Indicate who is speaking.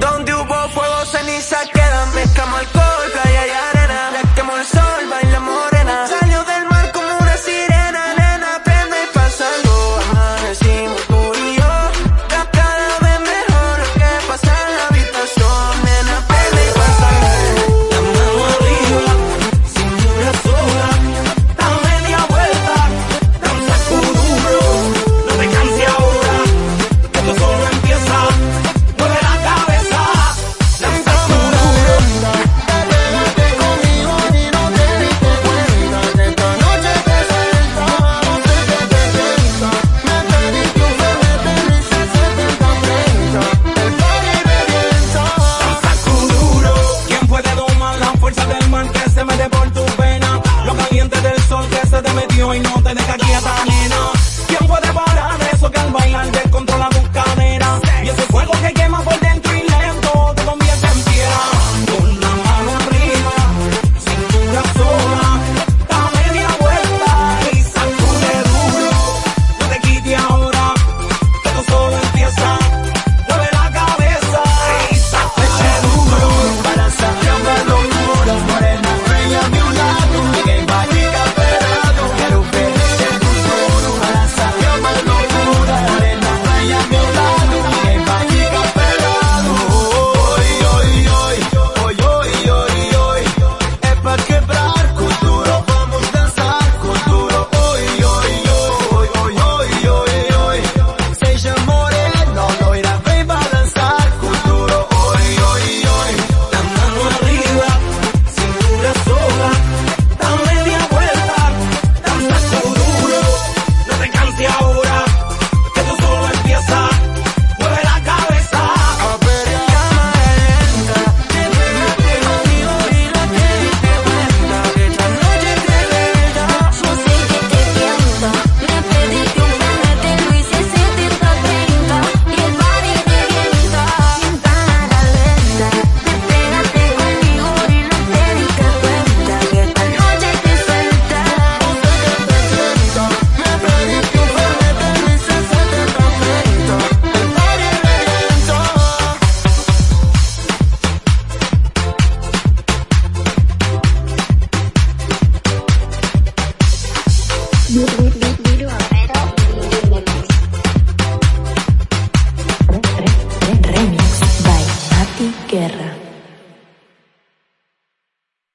Speaker 1: Donde hubo fuego, ceniza quedan, mezclamos alcohol, playa y arena no te deja quieta. y guerra.